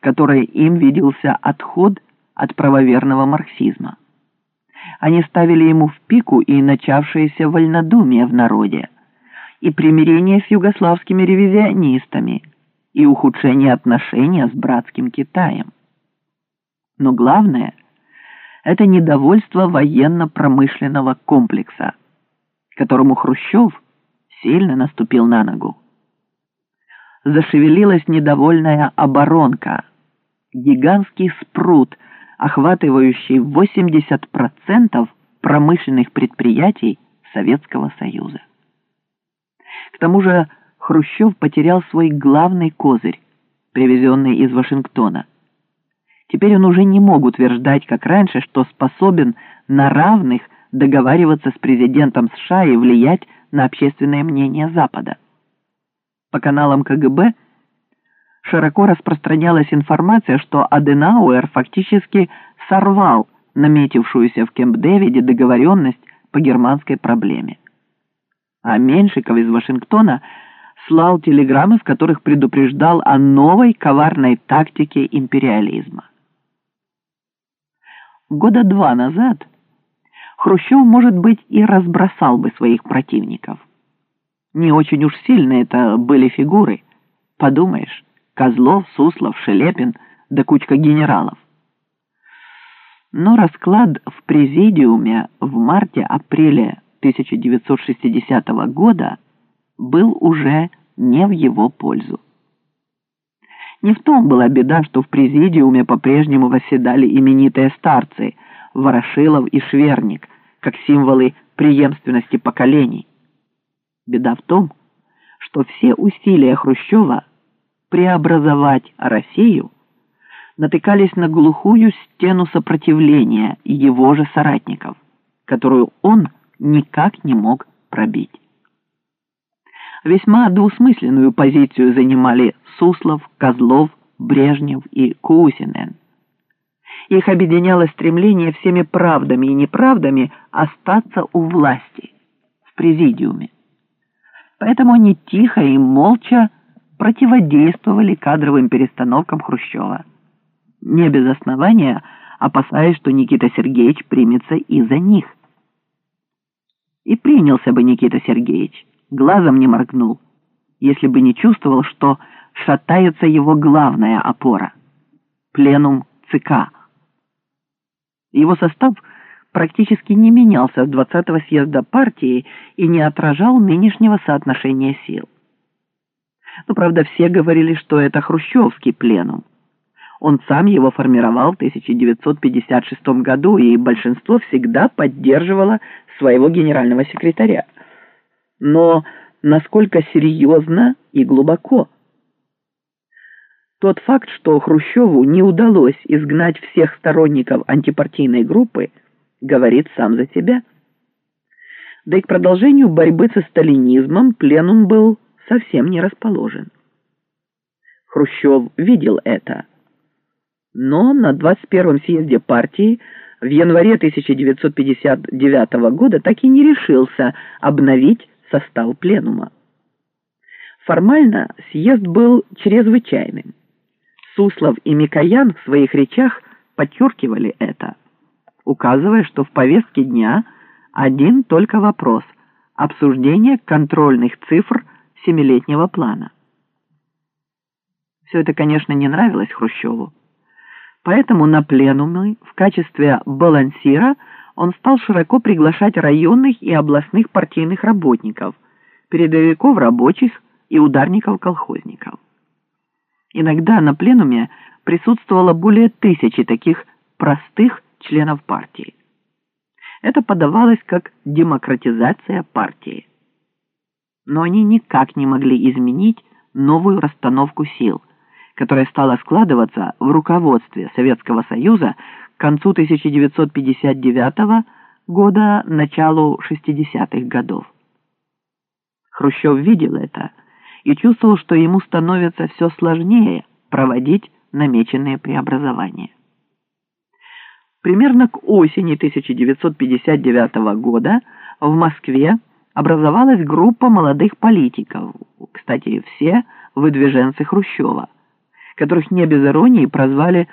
в которой им виделся отход от правоверного марксизма. Они ставили ему в пику и начавшееся вольнодумие в народе, и примирение с югославскими ревизионистами, и ухудшение отношения с братским Китаем. Но главное – это недовольство военно-промышленного комплекса, которому Хрущев сильно наступил на ногу. Зашевелилась недовольная оборонка, гигантский спрут, охватывающий 80% промышленных предприятий Советского Союза. К тому же Хрущев потерял свой главный козырь, привезенный из Вашингтона. Теперь он уже не мог утверждать, как раньше, что способен на равных договариваться с президентом США и влиять на общественное мнение Запада. По каналам КГБ широко распространялась информация, что Аденауэр фактически сорвал наметившуюся в Кемп-Дэвиде договоренность по германской проблеме. А Меньшиков из Вашингтона слал телеграммы, в которых предупреждал о новой коварной тактике империализма. Года два назад Хрущев, может быть, и разбросал бы своих противников. Не очень уж сильно это были фигуры. Подумаешь, Козлов, Суслов, Шелепин да кучка генералов. Но расклад в президиуме в марте-апреле 1960 года был уже не в его пользу. Не в том была беда, что в президиуме по-прежнему восседали именитые старцы Ворошилов и Шверник, как символы преемственности поколений. Беда в том, что все усилия Хрущева преобразовать Россию натыкались на глухую стену сопротивления его же соратников, которую он никак не мог пробить. Весьма двусмысленную позицию занимали Суслов, Козлов, Брежнев и Кусинен. Их объединяло стремление всеми правдами и неправдами остаться у власти, в президиуме. Поэтому они тихо и молча противодействовали кадровым перестановкам Хрущева. Не без основания, опасаясь, что Никита Сергеевич примется и за них. И принялся бы Никита Сергеевич, глазом не моргнул, если бы не чувствовал, что шатается его главная опора – пленум ЦК. Его состав практически не менялся с 20-го съезда партии и не отражал нынешнего соотношения сил. Но, правда, все говорили, что это хрущевский пленум. Он сам его формировал в 1956 году, и большинство всегда поддерживало своего генерального секретаря. Но насколько серьезно и глубоко? Тот факт, что Хрущеву не удалось изгнать всех сторонников антипартийной группы, говорит сам за себя. Да и к продолжению борьбы со сталинизмом пленум был совсем не расположен. Хрущев видел это. Но на 21-м съезде партии в январе 1959 года так и не решился обновить состав пленума. Формально съезд был чрезвычайным. Суслов и Микоян в своих речах подчеркивали это, указывая, что в повестке дня один только вопрос – обсуждение контрольных цифр семилетнего плана. Все это, конечно, не нравилось Хрущеву. Поэтому на пленумы в качестве балансира он стал широко приглашать районных и областных партийных работников, передовиков рабочих и ударников-колхозников. Иногда на пленуме присутствовало более тысячи таких простых членов партии. Это подавалось как демократизация партии. Но они никак не могли изменить новую расстановку сил – которая стала складываться в руководстве Советского Союза к концу 1959 года, началу 60-х годов. Хрущев видел это и чувствовал, что ему становится все сложнее проводить намеченные преобразования. Примерно к осени 1959 года в Москве образовалась группа молодых политиков, кстати, все выдвиженцы Хрущева – которых не без иронии прозвали